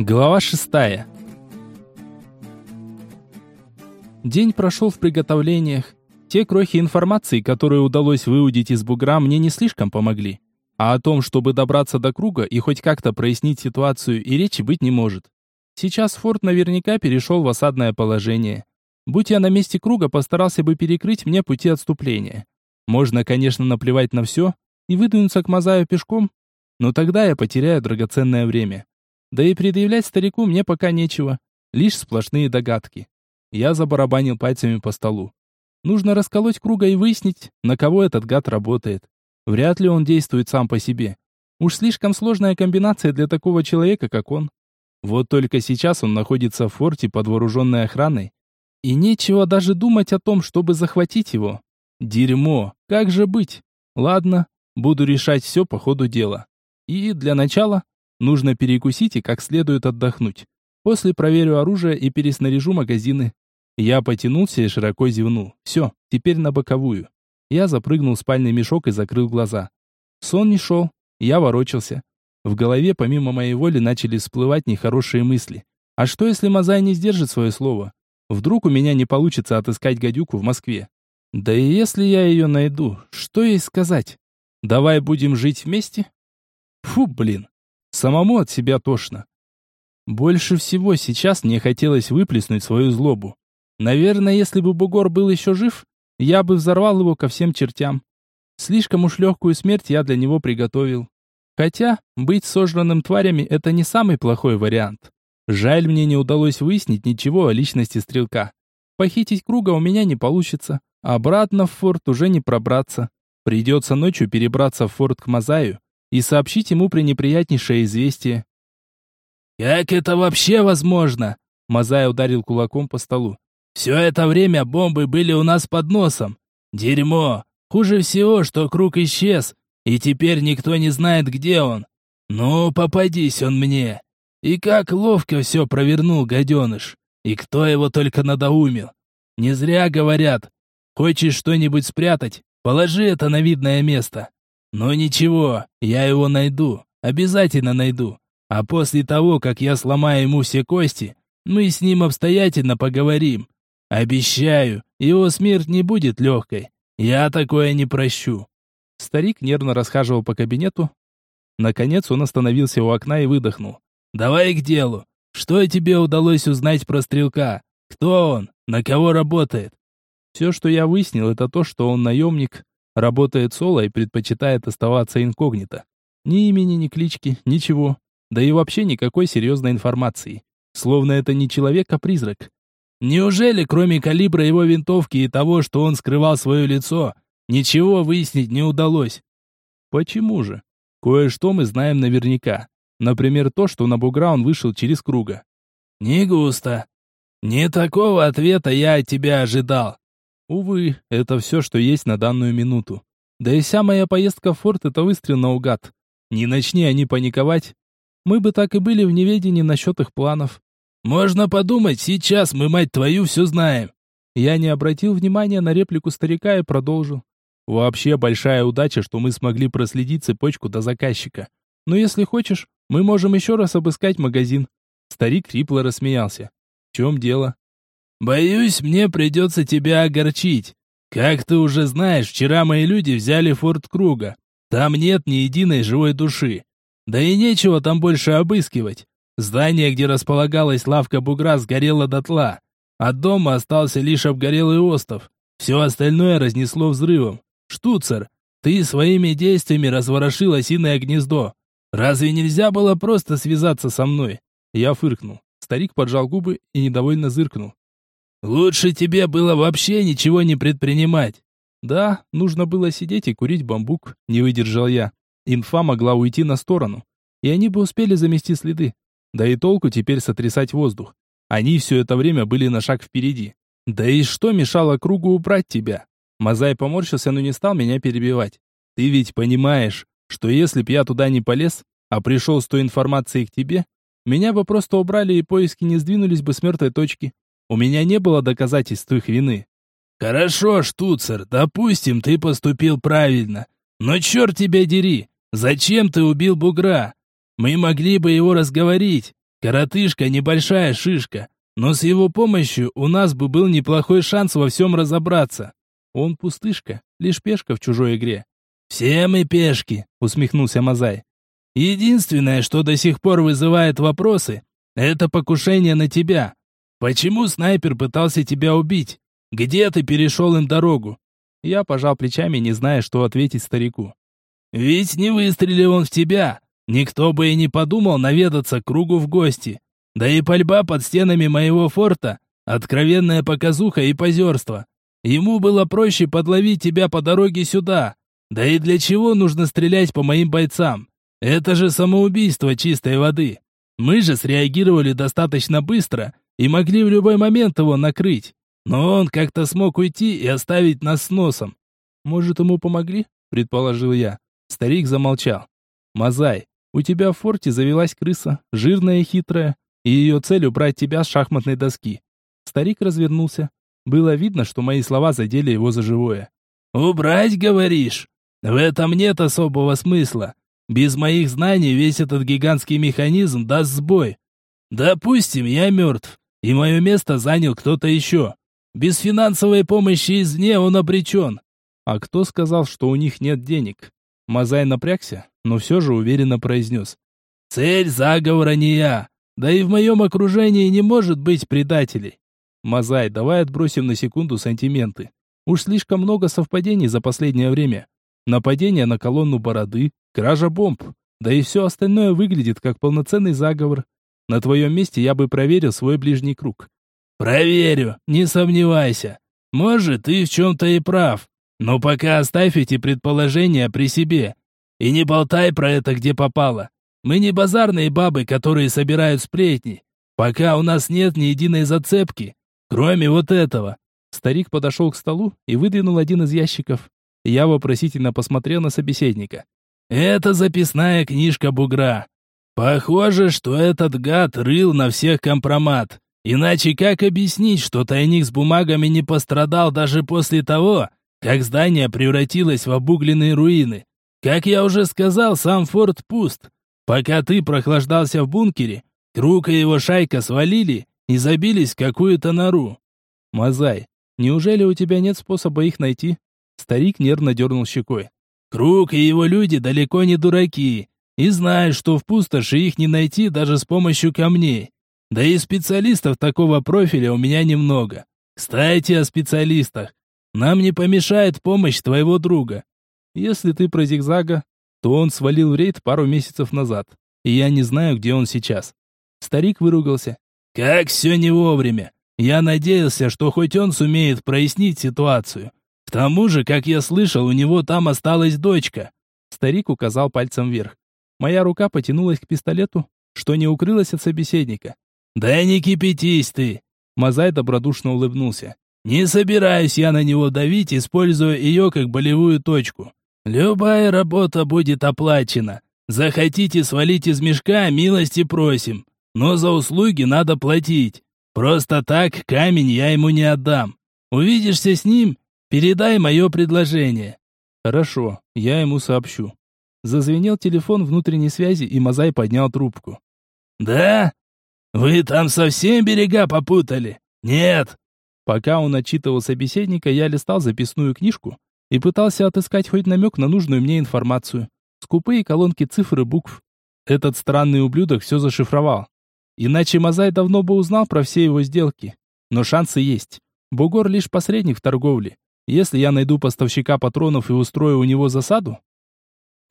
Глава шестая. День прошел в приготовлениях. Те крохи информации, которые удалось выудить из бугра, мне не слишком помогли. А о том, чтобы добраться до круга и хоть как-то прояснить ситуацию, и речи быть не может. Сейчас форт наверняка перешел в осадное положение. Будь я на месте круга, постарался бы перекрыть мне пути отступления. Можно, конечно, наплевать на все и выдвинуться к Мазаю пешком, но тогда я потеряю драгоценное время. Да и предъявлять старику мне пока нечего, лишь сплошные догадки. Я забарабанил пальцами по столу. Нужно расколоть круга и выяснить, на кого этот гад работает. Вряд ли он действует сам по себе. Уж слишком сложная комбинация для такого человека, как он. Вот только сейчас он находится в форте под вооруженной охраной, и нечего даже думать о том, чтобы захватить его. Дерьмо, как же быть? Ладно, буду решать все по ходу дела. И для начала нужно перекусить и как следует отдохнуть. После проверю оружие и переснаряжу магазины. Я потянулся и широко зевнул. Все, теперь на боковую. Я запрыгнул в спальный мешок и закрыл глаза. Сон не шел. Я ворочался. В голове помимо моей воли начали всплывать нехорошие мысли. А что если Мазай не сдержит свое слово? Вдруг у меня не получится отыскать гадюку в Москве? Да и если я ее найду, что ей сказать? Давай будем жить вместе? Фу, блин. Самому от себя тошно. Больше всего сейчас мне хотелось выплеснуть свою злобу. Наверное, если бы Бугор был еще жив, я бы взорвал его ко всем чертям. Слишком уж легкую смерть я для него приготовил. Хотя, быть сожранным тварями – это не самый плохой вариант. Жаль, мне не удалось выяснить ничего о личности стрелка. Похитить круга у меня не получится. Обратно в форт уже не пробраться. Придется ночью перебраться в форт к Мазаю и сообщить ему пренеприятнейшее известие. «Как это вообще возможно?» Мазай ударил кулаком по столу. «Все это время бомбы были у нас под носом. Дерьмо! Хуже всего, что круг исчез, и теперь никто не знает, где он. Ну, попадись он мне. И как ловко все провернул гаденыш. И кто его только надоумил. Не зря говорят, хочешь что-нибудь спрятать, положи это на видное место. Но ничего, я его найду, обязательно найду. А после того, как я сломаю ему все кости, мы с ним обстоятельно поговорим. Обещаю, его смерть не будет легкой. Я такое не прощу. Старик нервно расхаживал по кабинету. Наконец он остановился у окна и выдохнул. «Давай к делу. Что тебе удалось узнать про стрелка? Кто он? На кого работает?» Все, что я выяснил, это то, что он наемник, Работает соло и предпочитает оставаться инкогнито. Ни имени, ни клички, ничего. Да и вообще никакой серьезной информации. Словно это не человек, а призрак. Неужели, кроме калибра его винтовки и того, что он скрывал свое лицо, ничего выяснить не удалось? Почему же? Кое-что мы знаем наверняка. Например, то, что на бугра он вышел через круга. Не густо. Не такого ответа я от тебя ожидал. Увы, это все, что есть на данную минуту. Да и вся моя поездка в форт — это выстрел наугад. Не начни они паниковать, мы бы так и были в неведении насчет их планов. Можно подумать, сейчас мы, мать твою, все знаем. Я не обратил внимания на реплику старика и продолжил. Вообще большая удача, что мы смогли проследить цепочку до заказчика. Но если хочешь, мы можем еще раз обыскать магазин. Старик хрипло рассмеялся. В чем дело? Боюсь, мне придется тебя огорчить. Как ты уже знаешь, вчера мои люди взяли форт Круга. Там нет ни единой живой души. Да и нечего там больше обыскивать. Здание, где располагалась лавка бугра, сгорело дотла. От дома остался лишь обгорелый остов. Все остальное разнесло взрывом. Штуцер, ты своими действиями разворошил осиное гнездо. Разве нельзя было просто связаться со мной? Я фыркнул. Старик поджал губы и недовольно зыркнул. Лучше тебе было вообще ничего не предпринимать. Да, нужно было сидеть и курить бамбук, не выдержал я. Инфа могла уйти на сторону, и они бы успели замести следы. Да и толку теперь сотрясать воздух. Они все это время были на шаг впереди. Да и что мешало кругу убрать тебя? Мазай поморщился, но не стал меня перебивать. Ты ведь понимаешь, что если б я туда не полез, а пришел с той информацией к тебе, меня бы просто убрали и поиски не сдвинулись бы с мертвой точки. У меня не было доказательств их вины. Хорошо, штуцер, допустим, ты поступил правильно. Но черт тебя дери, зачем ты убил бугра? Мы могли бы его разговорить. Коротышка небольшая шишка, но с его помощью у нас бы был неплохой шанс во всем разобраться. Он пустышка, лишь пешка в чужой игре. «Все мы пешки», — усмехнулся Мазай. «Единственное, что до сих пор вызывает вопросы, это покушение на тебя. Почему снайпер пытался тебя убить? Где ты перешел им дорогу?» Я пожал плечами, не зная, что ответить старику. «Ведь не выстрелил он в тебя. Никто бы и не подумал наведаться к кругу в гости. Да и пальба под стенами моего форта — откровенная показуха и позерство. Ему было проще подловить тебя по дороге сюда. Да и для чего нужно стрелять по моим бойцам? Это же самоубийство чистой воды. Мы же среагировали достаточно быстро и могли в любой момент его накрыть. Но он как-то смог уйти и оставить нас с носом. Может, ему помогли? Предположил я. Старик замолчал. Мазай, у тебя в форте завелась крыса, жирная и хитрая, и ее цель убрать тебя с шахматной доски. Старик развернулся. Было видно, что мои слова задели его за живое. «Убрать, говоришь? В этом нет особого смысла. Без моих знаний весь этот гигантский механизм даст сбой. Допустим, я мертв, и мое место занял кто-то еще. Без финансовой помощи извне он обречен. А кто сказал, что у них нет денег? Мазай напрягся, но все же уверенно произнес. Цель заговора не я. Да и в моем окружении не может быть предателей. Мазай, давай отбросим на секунду сантименты. Уж слишком много совпадений за последнее время. Нападение на колонну бороды, кража бомб. Да и все остальное выглядит как полноценный заговор. На твоем месте я бы проверил свой ближний круг. Проверю, не сомневайся. Может, ты в чем-то и прав. Но пока оставь эти предположения при себе. И не болтай про это, где попало. Мы не базарные бабы, которые собирают сплетни. Пока у нас нет ни единой зацепки, кроме вот этого. Старик подошел к столу и выдвинул один из ящиков. Я вопросительно посмотрел на собеседника. «Это записная книжка бугра. Похоже, что этот гад рыл на всех компромат. Иначе как объяснить, что тайник с бумагами не пострадал даже после того, как здание превратилось в обугленные руины? Как я уже сказал, сам форт пуст. Пока ты прохлаждался в бункере, Круг и его шайка свалили и забились в какую-то нору. Мазай, неужели у тебя нет способа их найти? Старик нервно дернул щекой. Круг и его люди далеко не дураки и знают, что в пустоши их не найти даже с помощью камней. Да и специалистов такого профиля у меня немного. Кстати, о специалистах. Нам не помешает помощь твоего друга. Если ты про зигзага, то он свалил в рейд пару месяцев назад, и я не знаю, где он сейчас. Старик выругался. Как все не вовремя. Я надеялся, что хоть он сумеет прояснить ситуацию. К тому же, как я слышал, у него там осталась дочка. Старик указал пальцем вверх. Моя рука потянулась к пистолету, что не укрылось от собеседника. «Да не кипятись ты!» Мазай добродушно улыбнулся. «Не собираюсь я на него давить, используя ее как болевую точку. Любая работа будет оплачена. Захотите свалить из мешка, милости просим. Но за услуги надо платить. Просто так камень я ему не отдам. Увидишься с ним, передай мое предложение». «Хорошо, я ему сообщу». Зазвенел телефон внутренней связи, и Мазай поднял трубку. «Да? Вы там совсем берега попутали? Нет!» Пока он отчитывал собеседника, я листал записную книжку и пытался отыскать хоть намек на нужную мне информацию. Скупые колонки цифр и букв. Этот странный ублюдок все зашифровал. Иначе Мазай давно бы узнал про все его сделки. Но шансы есть. Бугор лишь посредник в торговле. Если я найду поставщика патронов и устрою у него засаду...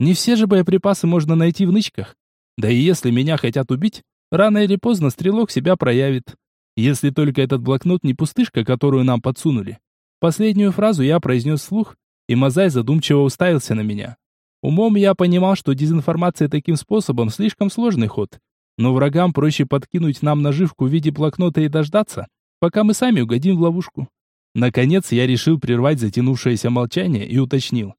Не все же боеприпасы можно найти в нычках. Да и если меня хотят убить, рано или поздно стрелок себя проявит. Если только этот блокнот не пустышка, которую нам подсунули. Последнюю фразу я произнес вслух, и Мазай задумчиво уставился на меня. Умом я понимал, что дезинформация таким способом слишком сложный ход, но врагам проще подкинуть нам наживку в виде блокнота и дождаться, пока мы сами угодим в ловушку. Наконец я решил прервать затянувшееся молчание и уточнил.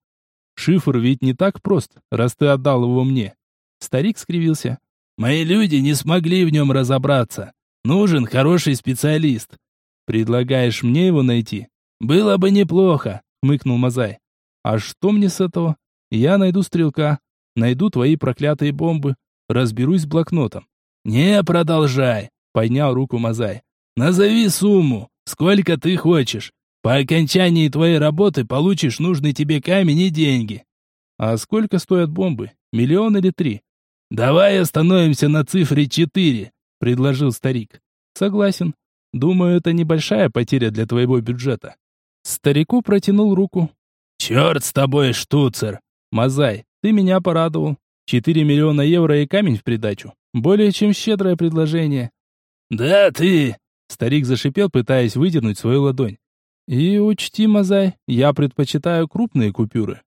Шифр ведь не так прост, раз ты отдал его мне. Старик скривился. Мои люди не смогли в нем разобраться. Нужен хороший специалист. Предлагаешь мне его найти? Было бы неплохо, хмыкнул Мазай. А что мне с этого? Я найду стрелка, найду твои проклятые бомбы, разберусь с блокнотом. Не продолжай, поднял руку Мазай. Назови сумму, сколько ты хочешь. По окончании твоей работы получишь нужный тебе камень и деньги. А сколько стоят бомбы? Миллион или три? Давай остановимся на цифре четыре, предложил старик. Согласен. Думаю, это небольшая потеря для твоего бюджета. Старику протянул руку. Черт с тобой, штуцер. Мазай, ты меня порадовал. Четыре миллиона евро и камень в придачу. Более чем щедрое предложение. Да ты... Старик зашипел, пытаясь выдернуть свою ладонь. И учти, Мазай, я предпочитаю крупные купюры.